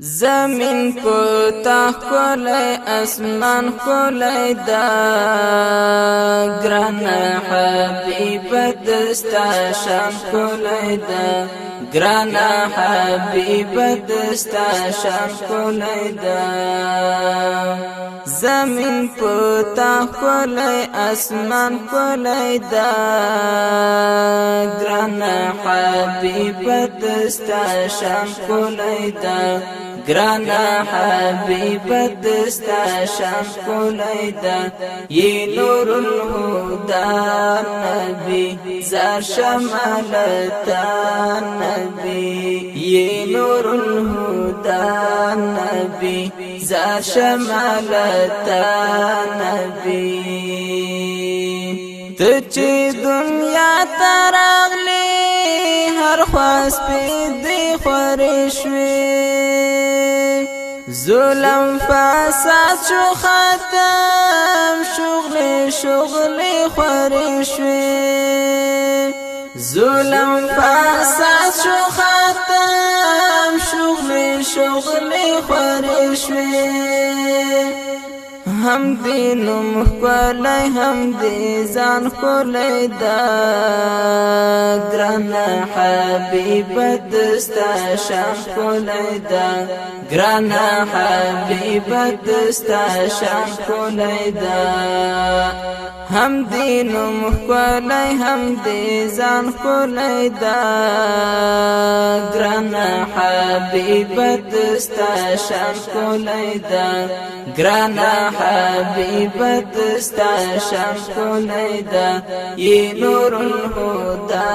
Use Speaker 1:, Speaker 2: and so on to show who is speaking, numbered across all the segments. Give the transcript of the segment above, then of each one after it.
Speaker 1: زمین پتا کولای اسمان کولای دا. گران حبیب دستا شام کولای دا. گران حبیب دستا شام کولای دا. زمین پتا کولای اسمان کولای دا. گران حبیب دستا شام کولای دا گرانا حبیب دستا شام کولیدا یہ نور الهدى نبی زار شمالتا نبی یہ نور الهدى نبی زار شمالتا نبی۔ تچی دنیا تراغلی هر خواست پی دی خورشوی ظلم فساد شو ختم شغل شغل خوری شوی ظلم فساد شو ختم شغل شغل خوری شوی هم دینم کولای هم دی ځان کولای دا ګران حبیب دستا شام کولای دا ګران حبیب دستا شام کولای دا هم دینم کولای هم دی ځان دا ګران حبیب دستا شام کولای دا ګران حبیب دستا شام کولیدا ی نور الهدى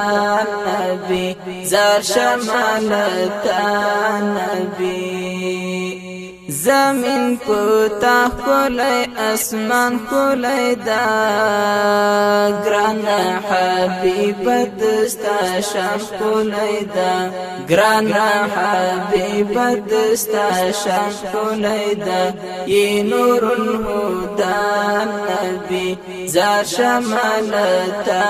Speaker 1: نبی زار شمالتا نبی. زمین پتا کولای آسمان کولای دا. گران حبیب دستا شام کولای دا. گران حبیب دستا شام کولای دا. ی نور الهدى نبی زار شمالتا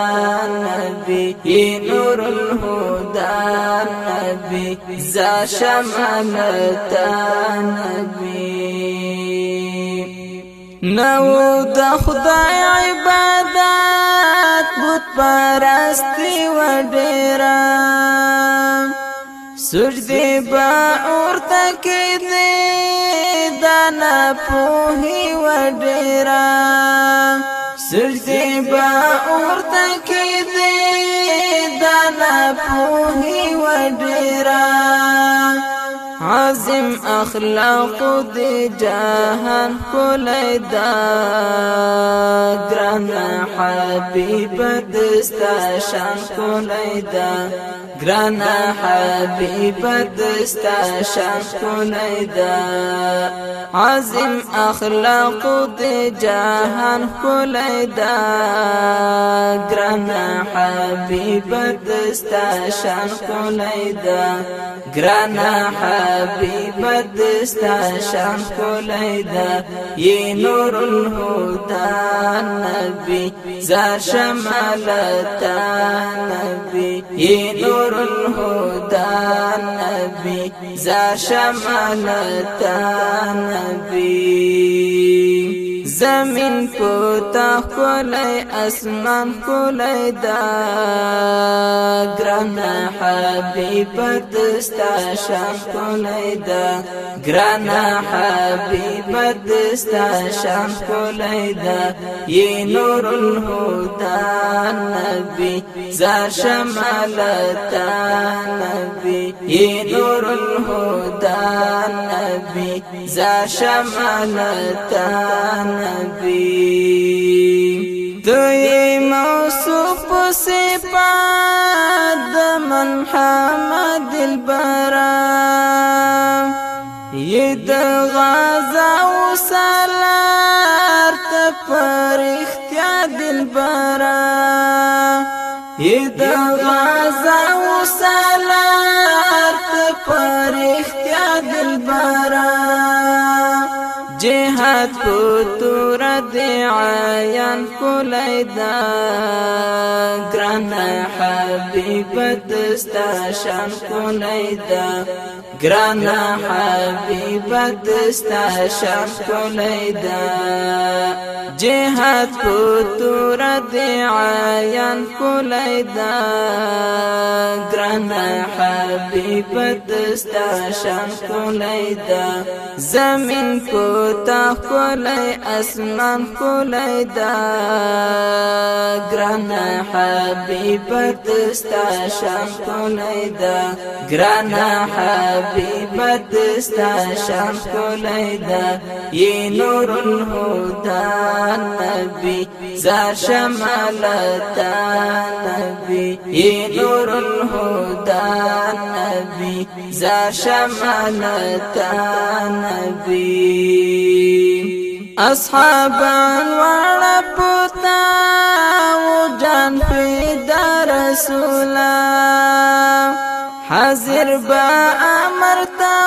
Speaker 1: نبی. ی نور الهدى نبی زار شمالتا نبی. نو د خدای عبادت بت پرستی و ډیرا سجدي با اورته کې دې دانا پوهي و ډیرا سجدي با اورته کې دې دانا پوهي و ډیرا عظیم أخلاق دی جهان کولای دا ګران حبیب دستا شان کولای دا ګران حبیب دستا شان کولای دا عظیم اخلاق دی جهان کولای دا ګران حبیب دستا شان کولای دا ګران حبیب دستا شام کولیدا یہ نور الهدى نبی زار شمالتا نبی یہ نور الهدى نبی زار شمالتا نبی. زمین پوتا کولای آسمان کولای دا ګران حبیب دستا شام کولای دا ګران حبیب دستا شام کولای دا ی نور الهدى نبی زار شمالتا نبی ی نور الهدى نبی زار شمالتا نبی دوی موصوف صفات من حمد البرام ید غازا و سالار تپر اختیار دلبرام ید غازا و سالار پر اختیار دلبرا جهاد په تور د عیان کولای دا۔ ګران حبیب دستا شان کولای دا۔ ګران حبیب دستا شان کولای دا۔ جهاد په تور د عیان کولای دا۔ ګران حبیب دستا شام کولیدا زمین کو تا کولای آسمان کولیدا ګرانا حبيب دستا شام کولیدا ګرانا حبيب حبیبت دستا شام کولیدا یہ نور الهدى نبی زار شمالتا نبی. یہ نور الهدى نبی زار شمالتا نبی اصحابان وړ پوتا و جان پیدا رسولا حاضر با امرتا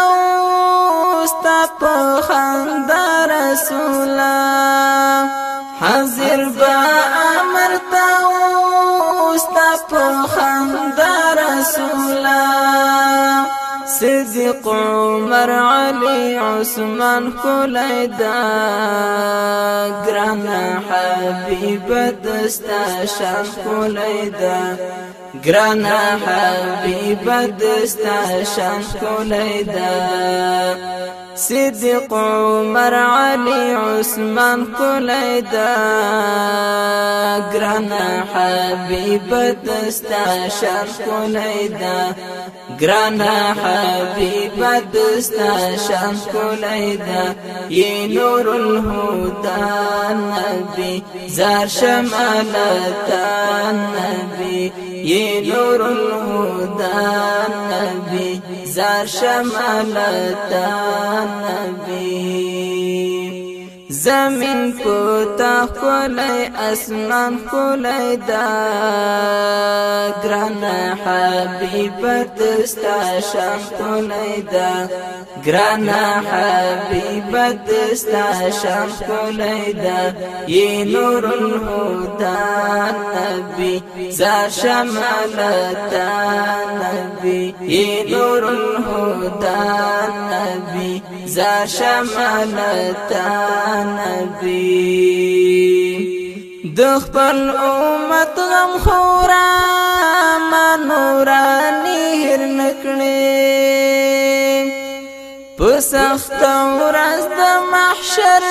Speaker 1: استا په خندا رسولا صدق عمر علي عثمان كليدا ګران حبيب دستا شان كليدا ګران حبيب دستا شان كليدا صدق عمر علي عثمان كليدا ګران حبيب دستا شان كليدا ګران حبيب دستا شان کولیدا ی نور الهدى نبی زار شمالتا نبی ی نور الهدى نبی۔ زار شمالتا نبی زمین پوتا کولای اسمان کولای دا ګران حبیب دستا شام کولای دا ګران حبیب دستا شام کولای دا ی نور الهدى نبی زار شمالتا نبی ی نور الهدى نبی زار شمالتا نبی د امت غم خورا ما نورانی هر نکړي په سخت ورځ د محشر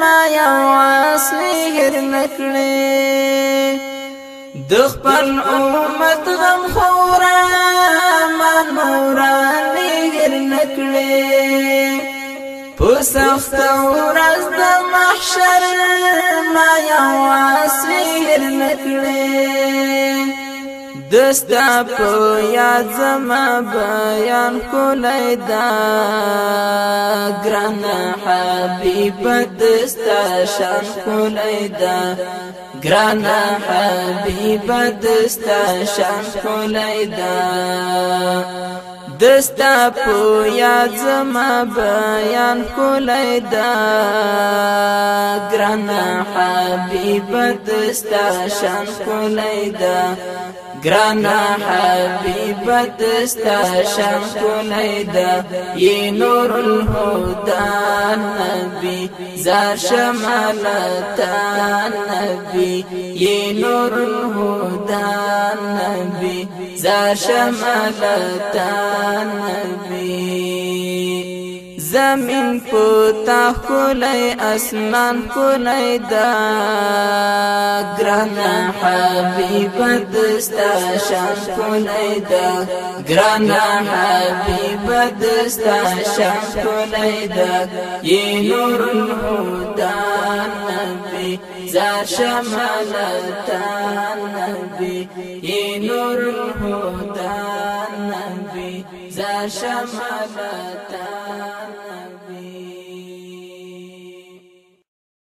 Speaker 1: ما یو اصلي هر نکړي د امت غم خورا ما نورانی هر نکړي سخت ورځ د محشر ما یو اسیر نکړې دستا په یاد زما بیان کولای دا ګران حبیب دستا شان کولای دا ګران حبیب دستا شان کولای دا دستا په یاد زما بیان کولای دا ګران حبیب دستا شان کولای دا ګران حبیب دستا شان کولای دا ی نور الهدى نبی زار شمالتا نبی ی نور الهدى نبی زار شمالتا نبی زمین پوتا کولای اسمان کولای دا ګران حبیب دستا شان کولای دا ګران حبیب دستا شان کولای دا ی نور الهدى نبی زار شمالتا نبی. ی نور الهدى نبی زار شمالتا